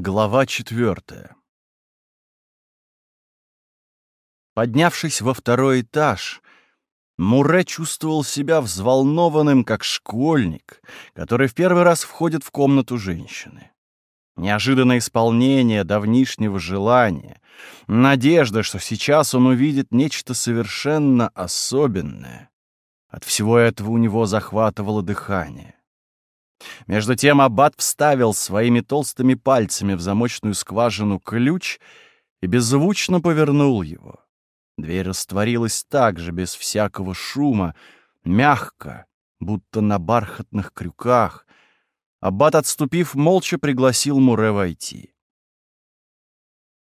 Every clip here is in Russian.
Глава четвертая. Поднявшись во второй этаж, Муре чувствовал себя взволнованным, как школьник, который в первый раз входит в комнату женщины. Неожиданное исполнение давнишнего желания, надежда, что сейчас он увидит нечто совершенно особенное. От всего этого у него захватывало дыхание. Между тем аббат вставил своими толстыми пальцами в замочную скважину ключ и беззвучно повернул его. Дверь растворилась так же, без всякого шума, мягко, будто на бархатных крюках. Аббат, отступив, молча пригласил Муре войти.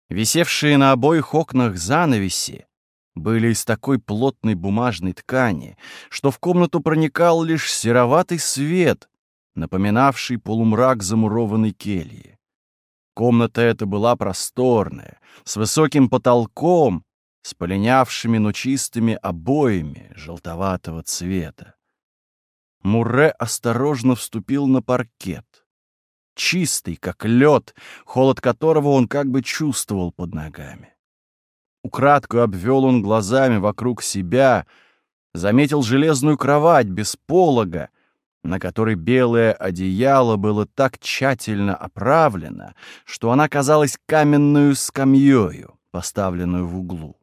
Висевшие на обоих окнах занавеси были из такой плотной бумажной ткани, что в комнату проникал лишь сероватый свет — напоминавший полумрак замурованной кельи. Комната эта была просторная, с высоким потолком, с полинявшими, но чистыми обоями желтоватого цвета. Мурре осторожно вступил на паркет. Чистый, как лед, холод которого он как бы чувствовал под ногами. Украдкой обвел он глазами вокруг себя, заметил железную кровать без полога, на которой белое одеяло было так тщательно оправлено, что она казалась каменную скамьёю, поставленную в углу.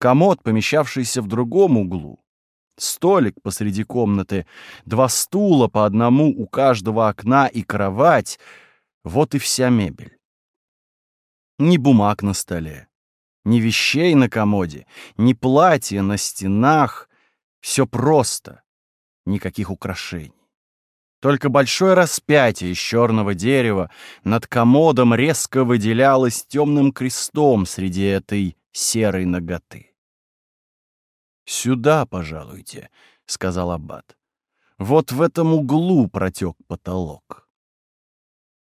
Комод, помещавшийся в другом углу, столик посреди комнаты, два стула по одному у каждого окна и кровать — вот и вся мебель. Ни бумаг на столе, ни вещей на комоде, ни платья на стенах — все просто — никаких украшений. Только большое распятие из черного дерева над комодом резко выделялось темным крестом среди этой серой ноготы. «Сюда, пожалуйте», — сказал Аббат. «Вот в этом углу протек потолок».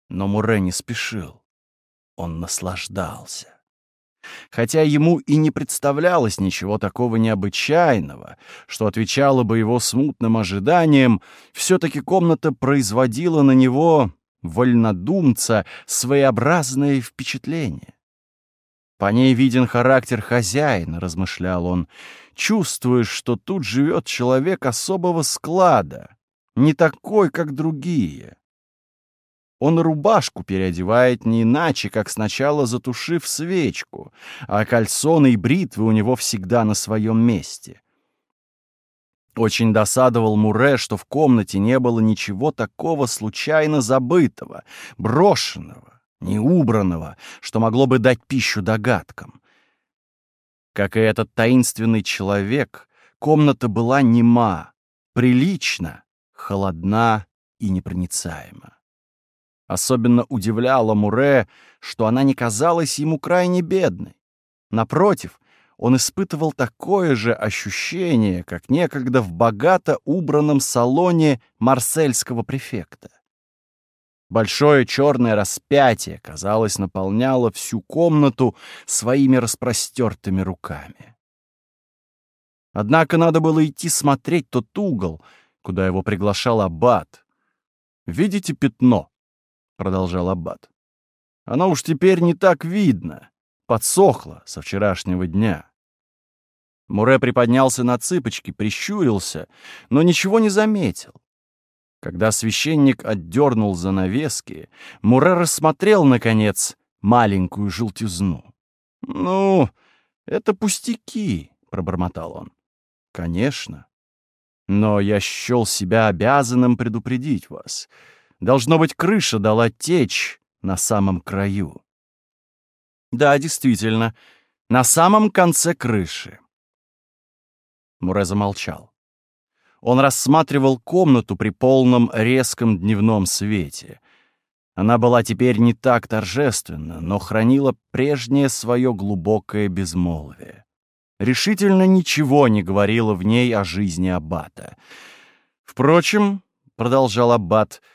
Но Муре не спешил. Он наслаждался. Хотя ему и не представлялось ничего такого необычайного, что отвечало бы его смутным ожиданиям, все-таки комната производила на него, вольнодумца, своеобразное впечатление. По ней виден характер хозяина, размышлял он. Чувствуешь, что тут живет человек особого склада, не такой, как другие. Он рубашку переодевает не иначе, как сначала затушив свечку, а кальсоны и бритвы у него всегда на своем месте. Очень досадовал Муре, что в комнате не было ничего такого случайно забытого, брошенного, неубранного, что могло бы дать пищу догадкам. Как и этот таинственный человек, комната была нема, прилична, холодна и непроницаема. Особенно удивляло Муре, что она не казалась ему крайне бедной. Напротив, он испытывал такое же ощущение, как некогда в богато убранном салоне марсельского префекта. Большое черное распятие, казалось, наполняло всю комнату своими распростертыми руками. Однако надо было идти смотреть тот угол, куда его приглашал аббат. Видите пятно? Продолжал Аббат. «Оно уж теперь не так видно, подсохло со вчерашнего дня». Муре приподнялся на цыпочки, прищурился, но ничего не заметил. Когда священник отдернул занавески, Муре рассмотрел, наконец, маленькую желтизну. «Ну, это пустяки», — пробормотал он. «Конечно. Но я счел себя обязанным предупредить вас. Должно быть, крыша дала течь на самом краю. Да, действительно, на самом конце крыши. Муре замолчал. Он рассматривал комнату при полном резком дневном свете. Она была теперь не так торжественна, но хранила прежнее свое глубокое безмолвие. Решительно ничего не говорило в ней о жизни Аббата. «Впрочем», — продолжал Аббат, —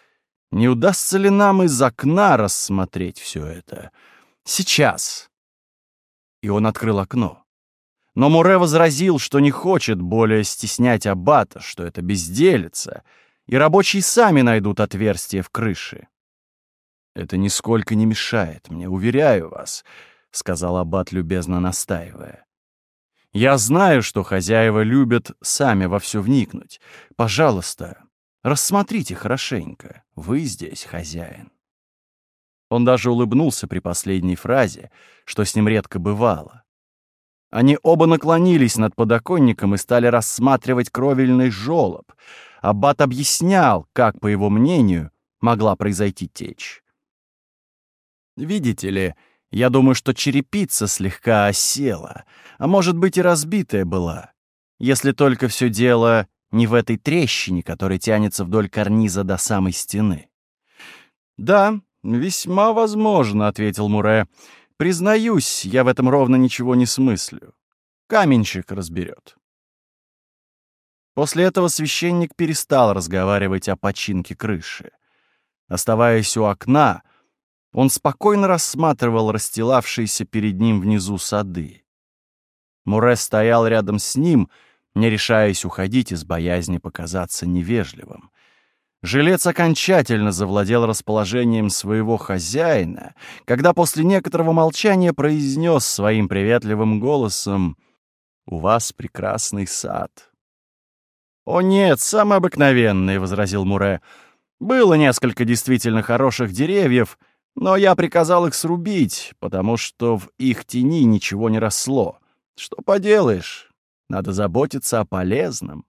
не удастся ли нам из окна рассмотреть все это? Сейчас. И он открыл окно. Но Муре возразил, что не хочет более стеснять аббата, что это безделица, и рабочие сами найдут отверстие в крыше. «Это нисколько не мешает мне, уверяю вас», — сказал Аббат, любезно настаивая. «Я знаю, что хозяева любят сами во все вникнуть. Пожалуйста, рассмотрите хорошенько. Вы здесь хозяин». Он даже улыбнулся при последней фразе, что с ним редко бывало. Они оба наклонились над подоконником и стали рассматривать кровельный жёлоб. Аббат объяснял, как, по его мнению, могла произойти течь. Видите ли, я думаю, что черепица слегка осела, а может быть и разбитая была, если только все дело не в этой трещине, которая тянется вдоль карниза до самой стены. «Да, весьма возможно», — ответил Муре. «Признаюсь, я в этом ровно ничего не смыслю. Каменщик разберет». После этого священник перестал разговаривать о починке крыши. Оставаясь у окна, он спокойно рассматривал расстилавшиеся перед ним внизу сады. Муре стоял рядом с ним, не решаясь уходить из боязни показаться невежливым. Жилец окончательно завладел расположением своего хозяина, когда после некоторого молчания произнес своим приветливым голосом «У вас прекрасный сад». «О нет, самый обыкновенный», — возразил Муре. «Было несколько действительно хороших деревьев, но я приказал их срубить, потому что в их тени ничего не росло. Что поделаешь, надо заботиться о полезном.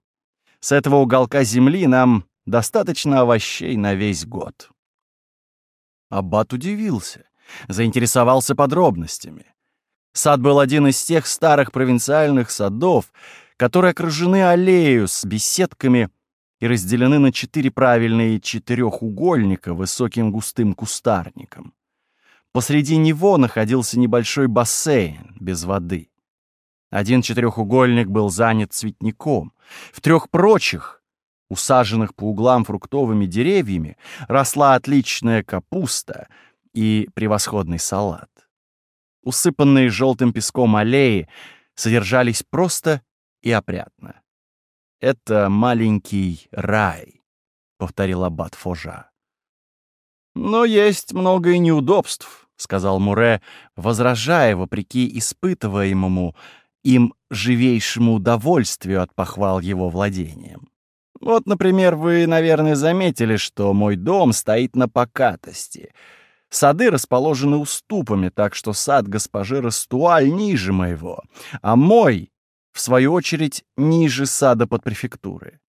С этого уголка земли нам достаточно овощей на весь год. Аббат удивился, заинтересовался подробностями. Сад был один из тех старых провинциальных садов, которые окружены аллею с беседками и разделены на четыре правильные четырехугольника высоким густым кустарником. Посреди него находился небольшой бассейн без воды. Один четырехугольник был занят цветником. В трех прочих, усаженных по углам фруктовыми деревьями, росла отличная капуста и превосходный салат. Усыпанные желтым песком аллеи содержались просто и опрятно. «Это маленький рай», — повторил аббат Фожа. «Но есть много и неудобств», — сказал Муре, возражая, вопреки испытываемому им живейшему удовольствию от похвал его владением. «Вот, например, вы, наверное, заметили, что мой дом стоит на покатости. Сады расположены уступами, так что сад госпожи Растуаль ниже моего, а мой в свою очередь, ниже сада под префектуры.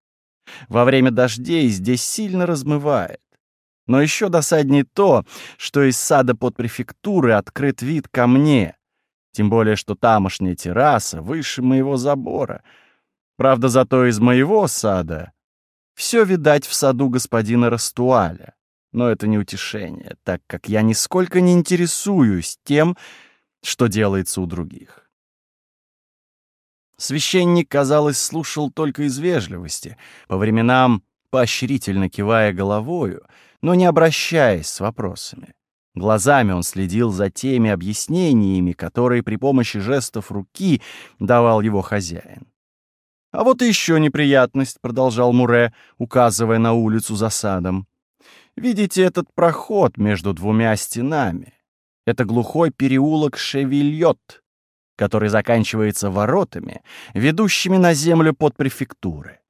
Во время дождей здесь сильно размывает. Но еще досаднее то, что из сада под префектуры открыт вид ко мне, тем более что тамошняя терраса выше моего забора. Правда, зато из моего сада все видать в саду господина Растуаля. Но это не утешение, так как я нисколько не интересуюсь тем, что делается у других. Священник, казалось, слушал только из вежливости, по временам поощрительно кивая головою, но не обращаясь с вопросами. Глазами он следил за теми объяснениями, которые при помощи жестов руки давал его хозяин. «А вот еще неприятность», — продолжал Муре, указывая на улицу за садом. «Видите этот проход между двумя стенами? Это глухой переулок Шевильот, который заканчивается воротами, ведущими на землю под префектуры.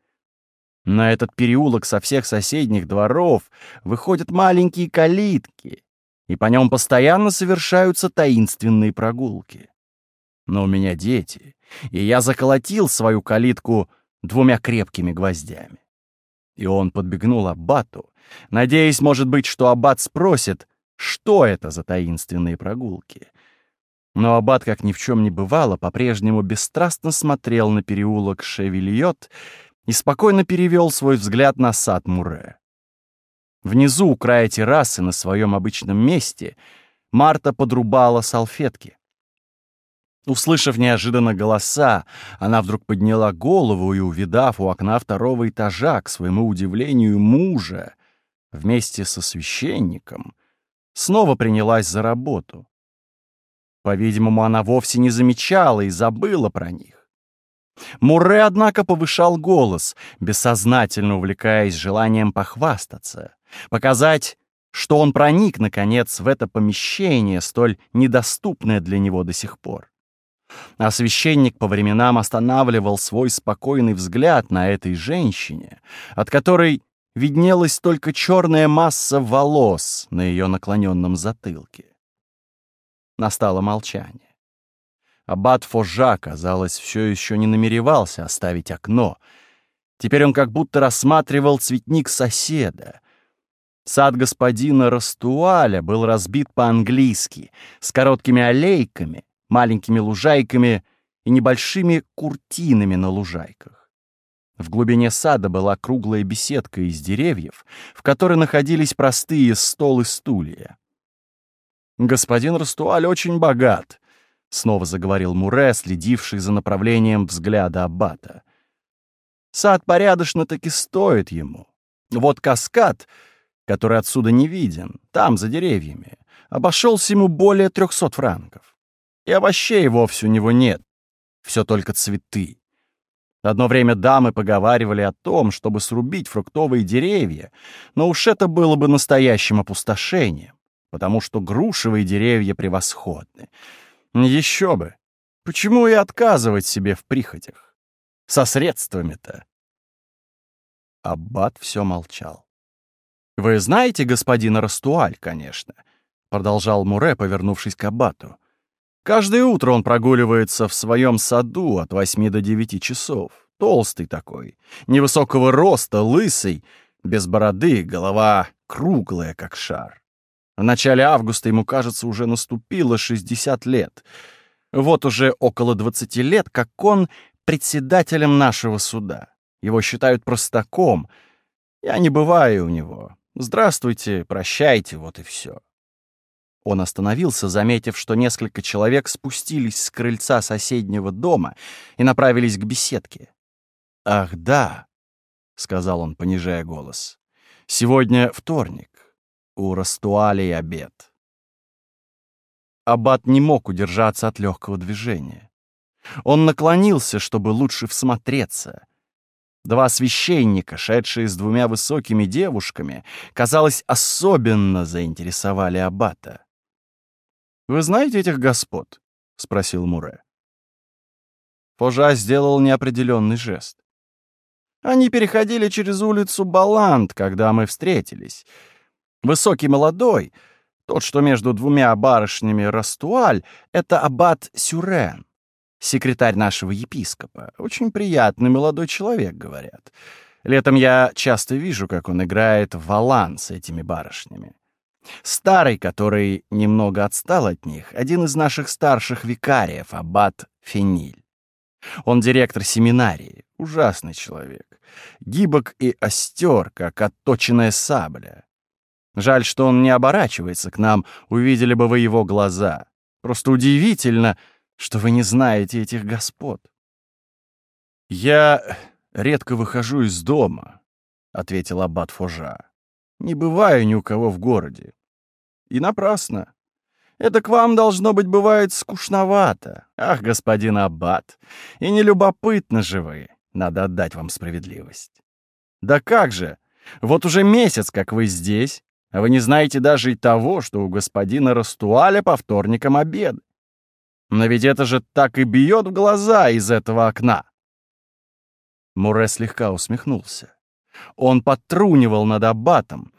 На этот переулок со всех соседних дворов выходят маленькие калитки, и по нем постоянно совершаются таинственные прогулки. Но у меня дети, и я заколотил свою калитку двумя крепкими гвоздями. И он подбегнул Аббату, надеясь, может быть, что Аббат спросит, что это за таинственные прогулки. Но аббат, как ни в чем не бывало, по-прежнему бесстрастно смотрел на переулок Шевильот и спокойно перевел свой взгляд на сад Муре. Внизу, у края террасы, на своем обычном месте, Марта подрубала салфетки. Услышав неожиданно голоса, она вдруг подняла голову и, увидав у окна второго этажа, к своему удивлению, мужа, вместе со священником, снова принялась за работу. По-видимому, она вовсе не замечала и забыла про них. Мурре, однако, повышал голос, бессознательно увлекаясь желанием похвастаться, показать, что он проник, наконец, в это помещение, столь недоступное для него до сих пор. А священник по временам останавливал свой спокойный взгляд на этой женщине, от которой виднелась только черная масса волос на ее наклоненном затылке. Настало молчание. Аббат Фожа, казалось, все еще не намеревался оставить окно. Теперь он как будто рассматривал цветник соседа. Сад господина Растуаля был разбит по-английски, с короткими аллейками, маленькими лужайками и небольшими куртинами на лужайках. В глубине сада была круглая беседка из деревьев, в которой находились простые стол и стулья. «Господин Растуаль очень богат», — снова заговорил Муре, следивший за направлением взгляда Аббата. «Сад порядочно-таки стоит ему. Вот каскад, который отсюда не виден, там, за деревьями, обошелся ему более трехсот франков. И овощей вовсе у него нет. Все только цветы. Одно время дамы поговаривали о том, чтобы срубить фруктовые деревья, но уж это было бы настоящим опустошением, потому что грушевые деревья превосходны. Еще бы! Почему и отказывать себе в прихотях? Со средствами-то. Аббат все молчал. «Вы знаете господина Растуаль, конечно», — продолжал Муре, повернувшись к Аббату. Каждое утро он прогуливается в своем саду от восьми до девяти часов. Толстый такой, невысокого роста, лысый, без бороды, голова круглая, как шар. В начале августа ему, кажется, уже наступило 60 лет. Вот уже около 20 лет, как он председателем нашего суда. Его считают простаком. Я не бываю у него. Здравствуйте, прощайте, вот и все. Он остановился, заметив, что несколько человек спустились с крыльца соседнего дома и направились к беседке. «Ах, да», — сказал он, понижая голос, — «сегодня вторник, у Растуалей обед». Аббат не мог удержаться от легкого движения. Он наклонился, чтобы лучше всмотреться. Два священника, шедшие с двумя высокими девушками, казалось, особенно заинтересовали Аббата. «Вы знаете этих господ?» — спросил Муре. Фожа сделал неопределенный жест. Они переходили через улицу Баланд, когда мы встретились. Высокий молодой, тот, что между двумя барышнями Растуаль, это аббат Сюрен, секретарь нашего епископа. Очень приятный молодой человек, говорят. Летом я часто вижу, как он играет в валан с этими барышнями. Старый, который немного отстал от них, один из наших старших викариев, аббат Фениль. Он директор семинарии, ужасный человек. Гибок и остер, как отточенная сабля. Жаль, что он не оборачивается к нам, увидели бы вы его глаза. Просто удивительно, что вы не знаете этих господ. «Я редко выхожу из дома», — ответил аббат Фожа. «Не бываю ни у кого в городе. И напрасно. Это к вам, должно быть, бывает скучновато. Ах, господин Аббат, и нелюбопытно же вы. Надо отдать вам справедливость. Да как же? Вот уже месяц, как вы здесь, а вы не знаете даже и того, что у господина Растуаля по вторникам обед. Но ведь это же так и бьет в глаза из этого окна. Муре слегка усмехнулся. Он подтрунивал над аббатом,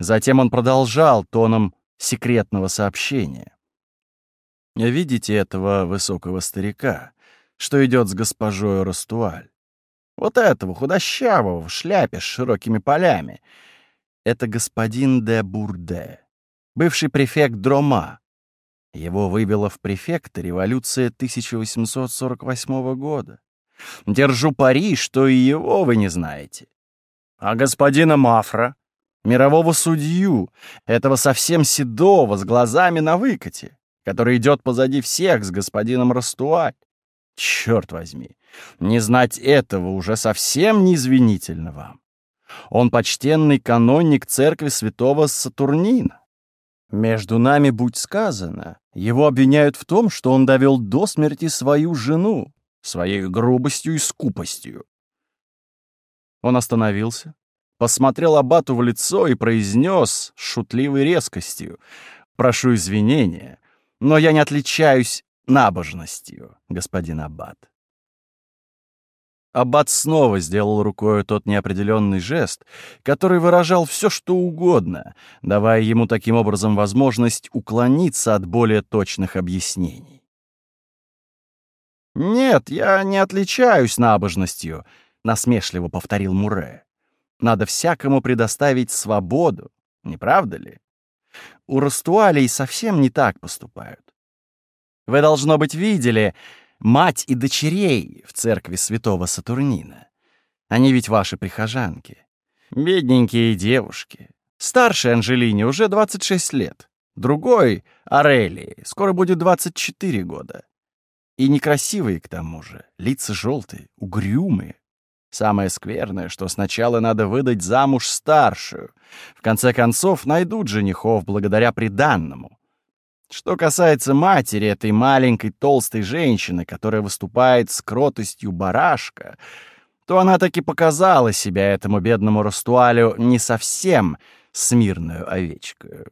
Затем он продолжал тоном секретного сообщения. «Видите этого высокого старика, что идет с госпожой Растуаль? Вот этого, худощавого, в шляпе с широкими полями. Это господин де Бурде, бывший префект Дрома. Его вывела в префекта революция 1848 года. Держу пари, что и его вы не знаете. А господина Мафра, мирового судью, этого совсем седого, с глазами на выкате, который идет позади всех с господином Растуаль. Черт возьми, не знать этого уже совсем не извинительно вам. Он почтенный каноник церкви святого Сатурнина. Между нами, будь сказано, его обвиняют в том, что он довел до смерти свою жену, своей грубостью и скупостью. Он остановился, посмотрел Аббату в лицо и произнес с шутливой резкостью. «Прошу извинения, но я не отличаюсь набожностью, господин Аббат». Аббат снова сделал рукой тот неопределенный жест, который выражал все, что угодно, давая ему таким образом возможность уклониться от более точных объяснений. «Нет, я не отличаюсь набожностью», — насмешливо повторил Муре. «Надо всякому предоставить свободу, не правда ли? У растуалей совсем не так поступают. Вы, должно быть, видели, мать и дочерей в церкви святого Сатурнина. Они ведь ваши прихожанки. Бедненькие девушки. Старшей Анжелине уже 26 лет. Другой, Арелии, скоро будет 24 года. И некрасивые к тому же, лица желтые, угрюмые. Самое скверное, что сначала надо выдать замуж старшую. В конце концов, найдут женихов благодаря приданному. Что касается матери этой маленькой толстой женщины, которая выступает с кротостью барашка, то она таки показала себя этому бедному Растуалю не совсем смирную овечкою.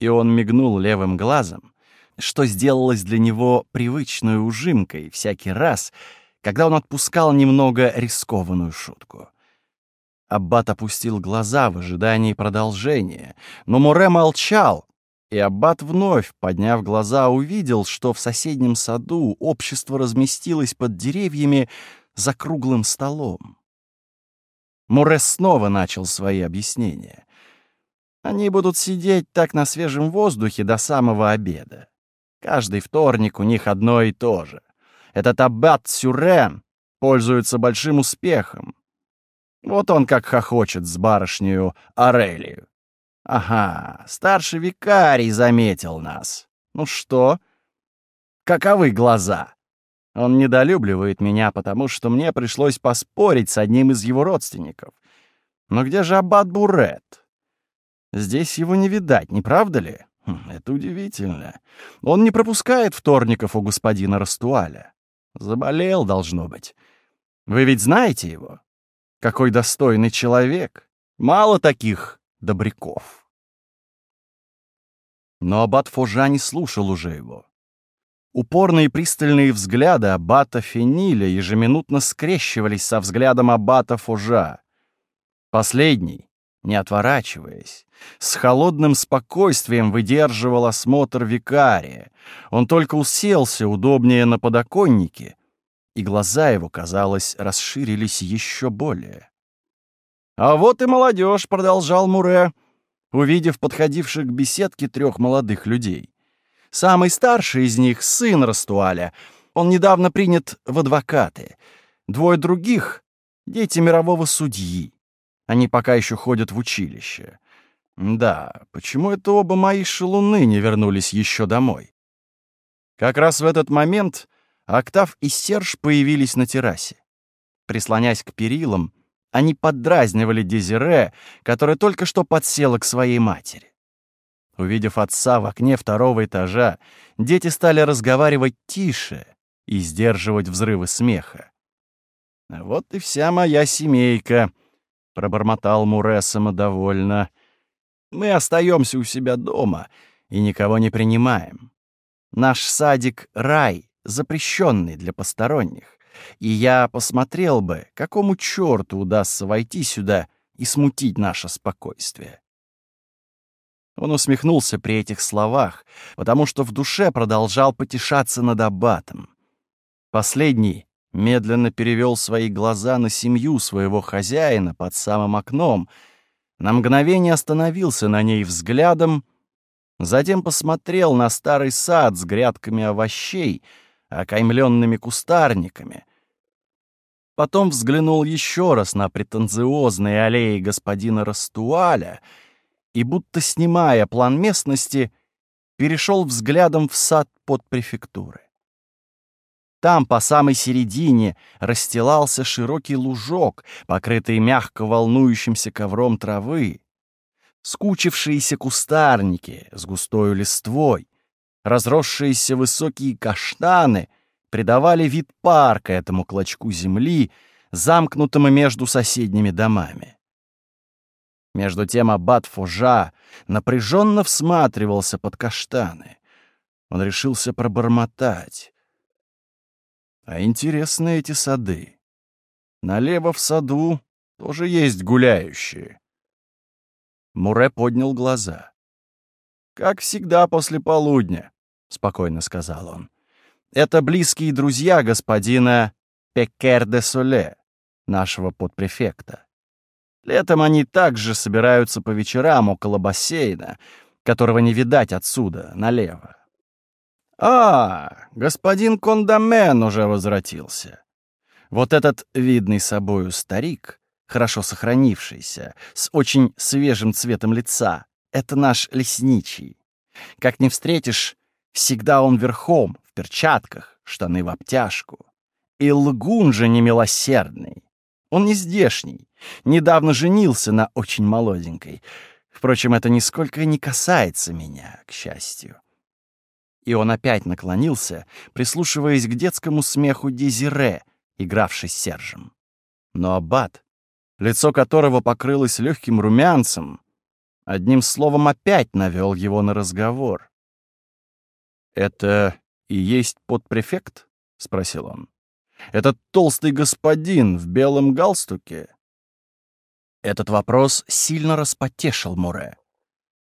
И он мигнул левым глазом, что сделалось для него привычной ужимкой всякий раз, когда он отпускал немного рискованную шутку. Аббат опустил глаза в ожидании продолжения, но Муре молчал, и Аббат вновь, подняв глаза, увидел, что в соседнем саду общество разместилось под деревьями за круглым столом. Мурес снова начал свои объяснения. Они будут сидеть так на свежем воздухе до самого обеда. Каждый вторник у них одно и то же. Этот аббат Сюрен пользуется большим успехом. Вот он как хохочет с барышнею Арелию. Ага, старший викарий заметил нас. Ну что? Каковы глаза? Он недолюбливает меня, потому что мне пришлось поспорить с одним из его родственников. Но где же аббат Бурет? Здесь его не видать, не правда ли? Хм, это удивительно. Он не пропускает вторников у господина Растуаля. Заболел, должно быть. Вы ведь знаете его? Какой достойный человек. Мало таких добряков. Но аббат Фожа не слушал уже его. Упорные пристальные взгляды аббата Фениля ежеминутно скрещивались со взглядом аббата Фожа. Последний, не отворачиваясь, с холодным спокойствием выдерживал осмотр викария. Он только уселся удобнее на подоконнике, и глаза его, казалось, расширились еще более. «А вот и молодежь», — продолжал Муре, увидев подходивших к беседке трех молодых людей. «Самый старший из них — сын Растуаля. Он недавно принят в адвокаты. Двое других — дети мирового судьи. Они пока еще ходят в училище. Да, почему это оба мои шалуны не вернулись еще домой?» Как раз в этот момент Октав и Серж появились на террасе. Прислонясь к перилам, они поддразнивали Дезире, которая только что подсела к своей матери. Увидев отца в окне второго этажа, дети стали разговаривать тише и сдерживать взрывы смеха. «Вот и вся моя семейка», — пробормотал Муре самодовольно. «Мы остаемся у себя дома и никого не принимаем. Наш садик — рай, запрещенный для посторонних и я посмотрел бы, какому черту удастся войти сюда и смутить наше спокойствие. Он усмехнулся при этих словах, потому что в душе продолжал потешаться над аббатом. Последний медленно перевел свои глаза на семью своего хозяина под самым окном, на мгновение остановился на ней взглядом, затем посмотрел на старый сад с грядками овощей — окаймленными кустарниками. Потом взглянул еще раз на претенциозные аллеи господина Растуаля и, будто снимая план местности, перешел взглядом в сад под префектуры. Там, по самой середине, расстилался широкий лужок, покрытый мягко волнующимся ковром травы. Скучившиеся кустарники с густой листвой, Разросшиеся высокие каштаны придавали вид парка этому клочку земли, замкнутым между соседними домами. Между тем аббат Фужа напряженно всматривался под каштаны. Он решился пробормотать. А интересны эти сады. Налево в саду тоже есть гуляющие. Муре поднял глаза. «Как всегда после полудня», — спокойно сказал он. «Это близкие друзья господина Пекер де Соле, нашего подпрефекта. Летом они также собираются по вечерам около бассейна, которого не видать отсюда, налево. «А, господин Кондамен уже возвратился. Вот этот видный собою старик, хорошо сохранившийся, с очень свежим цветом лица, это наш лесничий. Как не встретишь, всегда он верхом, в перчатках, штаны в обтяжку. И лгун же немилосердный. Он не здешний, недавно женился на очень молоденькой. Впрочем, это нисколько не касается меня, к счастью. И он опять наклонился, прислушиваясь к детскому смеху Дезире, игравшей с Сержем. Но Аббат, лицо которого покрылось легким румянцем, одним словом опять навел его на разговор. «Это и есть подпрефект?» — спросил он. «Этот толстый господин в белом галстуке?» Этот вопрос сильно распотешил Муре.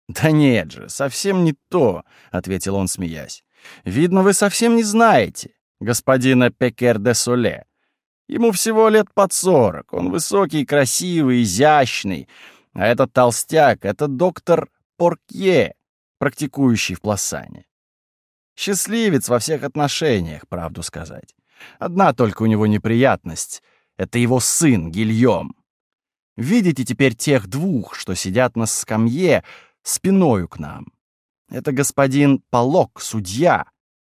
«Да нет же, совсем не то», — ответил он, смеясь. «Видно, вы совсем не знаете господина Пекер де Соле. Ему всего лет под сорок, он высокий, красивый, изящный. А этот толстяк — это доктор Поркье, практикующий в Пласане. Счастливец во всех отношениях, правду сказать. Одна только у него неприятность — это его сын Гильем. Видите теперь тех двух, что сидят на скамье, спиною к нам. Это господин Полок, судья,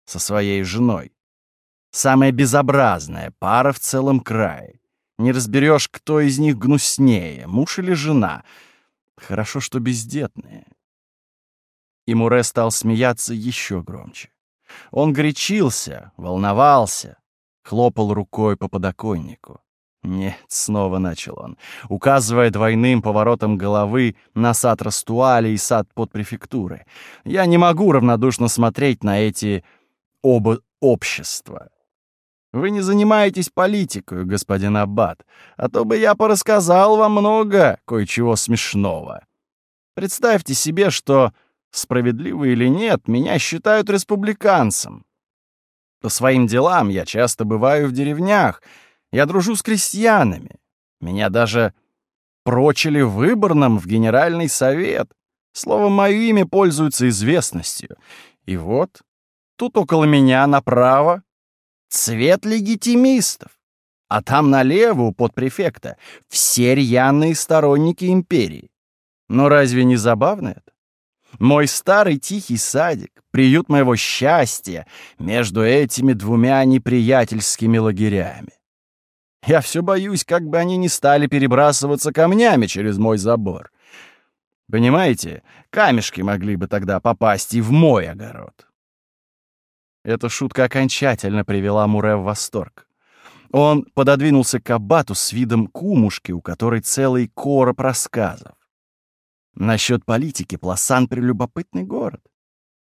со своей женой. Самая безобразная пара в целом крае. Не разберешь, кто из них гнуснее, муж или жена. Хорошо, что бездетные. И Муре стал смеяться еще громче. Он горячился, волновался, хлопал рукой по подоконнику. «Нет», — снова начал он, указывая двойным поворотом головы на сад Растуали и сад под префектуры. «Я не могу равнодушно смотреть на эти оба общества. Вы не занимаетесь политикой, господин Аббат, а то бы я порассказал вам много кое-чего смешного. Представьте себе, что, справедливо или нет, меня считают республиканцем. По своим делам я часто бываю в деревнях — я дружу с крестьянами. Меня даже прочили выборным в Генеральный совет. Словом, мое имя пользуется известностью. И вот, тут около меня направо цвет легитимистов. А там налево, у подпрефекта, все рьяные сторонники империи. Но разве не забавно это? Мой старый тихий садик, приют моего счастья между этими двумя неприятельскими лагерями. Я все боюсь, как бы они не стали перебрасываться камнями через мой забор. Понимаете, камешки могли бы тогда попасть и в мой огород. Эта шутка окончательно привела Муре в восторг. Он пододвинулся к аббату с видом кумушки, у которой целый короб рассказов. Насчет политики Пласан — прелюбопытный город.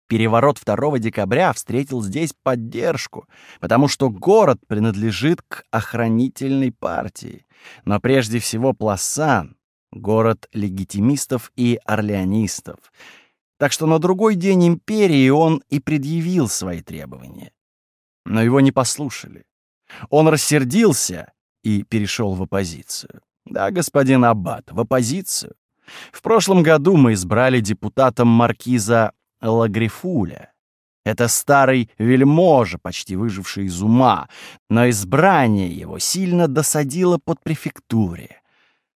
Переворот 2 декабря встретил здесь поддержку, потому что город принадлежит к охранительной партии. Но прежде всего Пласан — город легитимистов и орлеонистов. Так что на другой день империи он и предъявил свои требования. Но его не послушали. Он рассердился и перешел в оппозицию. Да, господин Аббат, в оппозицию. В прошлом году мы избрали депутатом маркиза Лагрифуля. Это старый вельможа, почти выживший из ума, но избрание его сильно досадило под префектуре.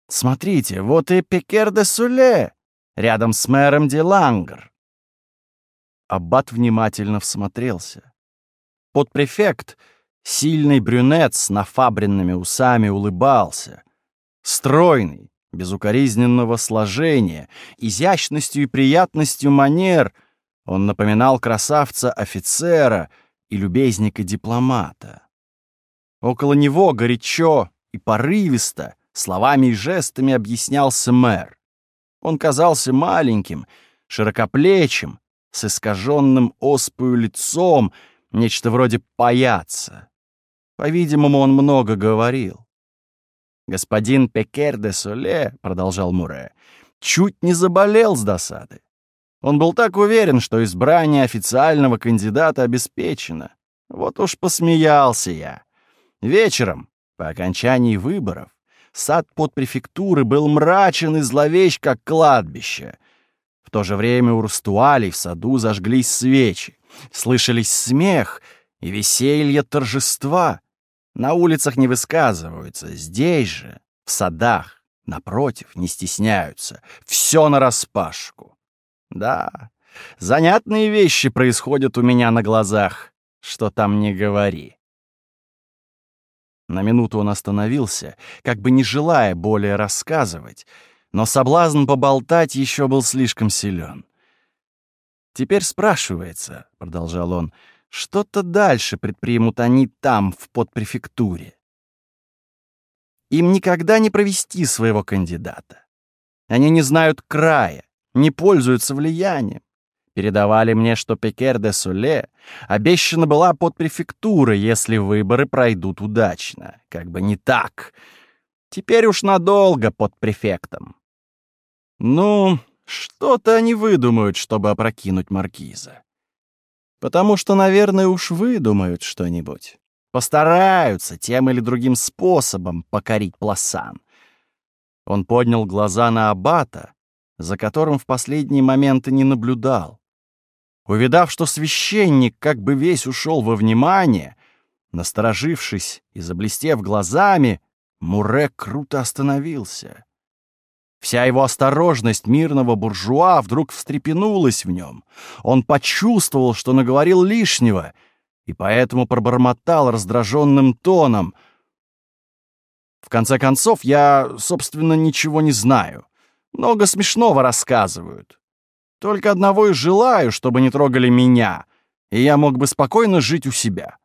Смотрите, вот и Пекер де Суле, рядом с мэром де Лангр. Аббат внимательно всмотрелся. Подпрефект, сильный брюнет с нафабренными усами, улыбался. Стройный, безукоризненного сложения, изящностью и приятностью манер — он напоминал красавца-офицера и любезника-дипломата. Около него горячо и порывисто, словами и жестами объяснялся мэр. Он казался маленьким, широкоплечим, с искаженным оспою лицом, нечто вроде паяца. По-видимому, он много говорил. «Господин Пекер де Соле», — продолжал Муре, — «чуть не заболел с досады. Он был так уверен, что избрание официального кандидата обеспечено. Вот уж посмеялся я. Вечером, по окончании выборов, сад под префектуры был мрачен и зловещ, как кладбище. В то же время у Рустуалей в саду зажглись свечи. Слышались смех и веселье торжества. На улицах не высказываются, здесь же, в садах, напротив, не стесняются. Все нараспашку. Да, занятные вещи происходят у меня на глазах, что там не говори. На минуту он остановился, как бы не желая более рассказывать, но соблазн поболтать еще был слишком силен. «Теперь спрашивается», — продолжал он, — «что-то дальше предпримут они там, в подпрефектуре. Им никогда не провести своего кандидата. Они не знают края, не пользуются влиянием. Передавали мне, что Пекер де Соле обещана была под префектурой, если выборы пройдут удачно. Как бы не так. Теперь уж надолго под префектом. Ну, что-то они выдумают, чтобы опрокинуть маркиза. Потому что, наверное, уж выдумают что-нибудь. Постараются тем или другим способом покорить Пласан. Он поднял глаза на Аббата, за которым в последние моменты не наблюдал. Увидав, что священник как бы весь ушел во внимание, насторожившись и заблестев глазами, Муре круто остановился. Вся его осторожность мирного буржуа вдруг встрепенулась в нем. Он почувствовал, что наговорил лишнего, и поэтому пробормотал раздраженным тоном. «В конце концов, я, собственно, ничего не знаю. Много смешного рассказывают. Только одного и желаю, чтобы не трогали меня, и я мог бы спокойно жить у себя.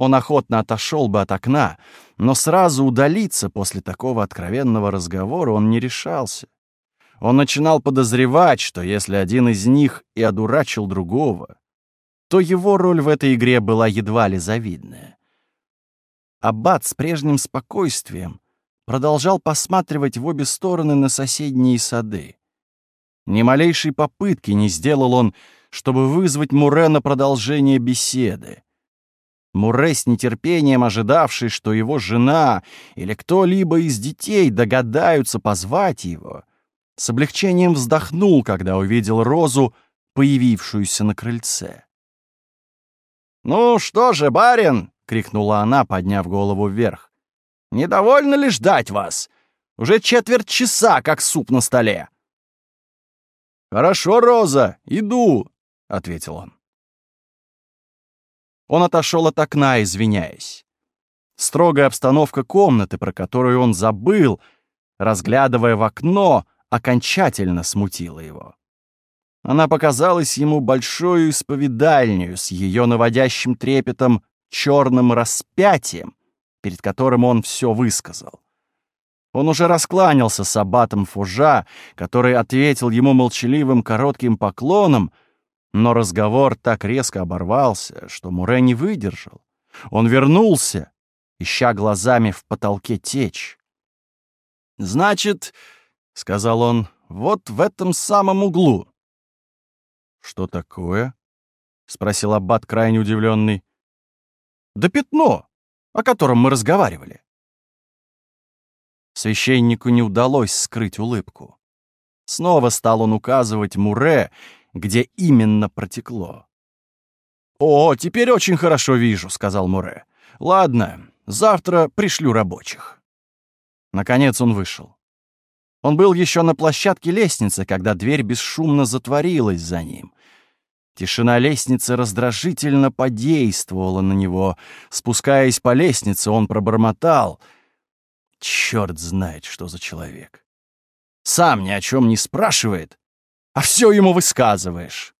Он охотно отошел бы от окна, но сразу удалиться после такого откровенного разговора он не решался. Он начинал подозревать, что если один из них и одурачил другого, то его роль в этой игре была едва ли завидная. Аббат с прежним спокойствием продолжал посматривать в обе стороны на соседние сады. Ни малейшей попытки не сделал он, чтобы вызвать Муре на продолжение беседы. Муре с нетерпением ожидавший, что его жена или кто-либо из детей догадаются позвать его, с облегчением вздохнул, когда увидел Розу, появившуюся на крыльце. «Ну что же, барин!» — крикнула она, подняв голову вверх. «Недовольно ли ждать вас? Уже четверть часа, как суп на столе!» «Хорошо, Роза, иду», — ответил он. Он отошел от окна, извиняясь. Строгая обстановка комнаты, про которую он забыл, разглядывая в окно, окончательно смутила его. Она показалась ему большой исповедальню с ее наводящим трепетом черным распятием, перед которым он все высказал. Он уже раскланялся с аббатом Фужа, который ответил ему молчаливым коротким поклоном, но разговор так резко оборвался, что Муре не выдержал. Он вернулся, ища глазами в потолке течь. «Значит, — сказал он, — вот в этом самом углу». «Что такое?» — спросил Аббат, крайне удивленный. «Да пятно, о котором мы разговаривали». Священнику не удалось скрыть улыбку. Снова стал он указывать Муре, где именно протекло. «О, теперь очень хорошо вижу», — сказал Муре. «Ладно, завтра пришлю рабочих». Наконец он вышел. Он был еще на площадке лестницы, когда дверь бесшумно затворилась за ним. Тишина лестницы раздражительно подействовала на него. Спускаясь по лестнице, он пробормотал — Черт знает, что за человек. Сам ни о чем не спрашивает, а все ему высказываешь.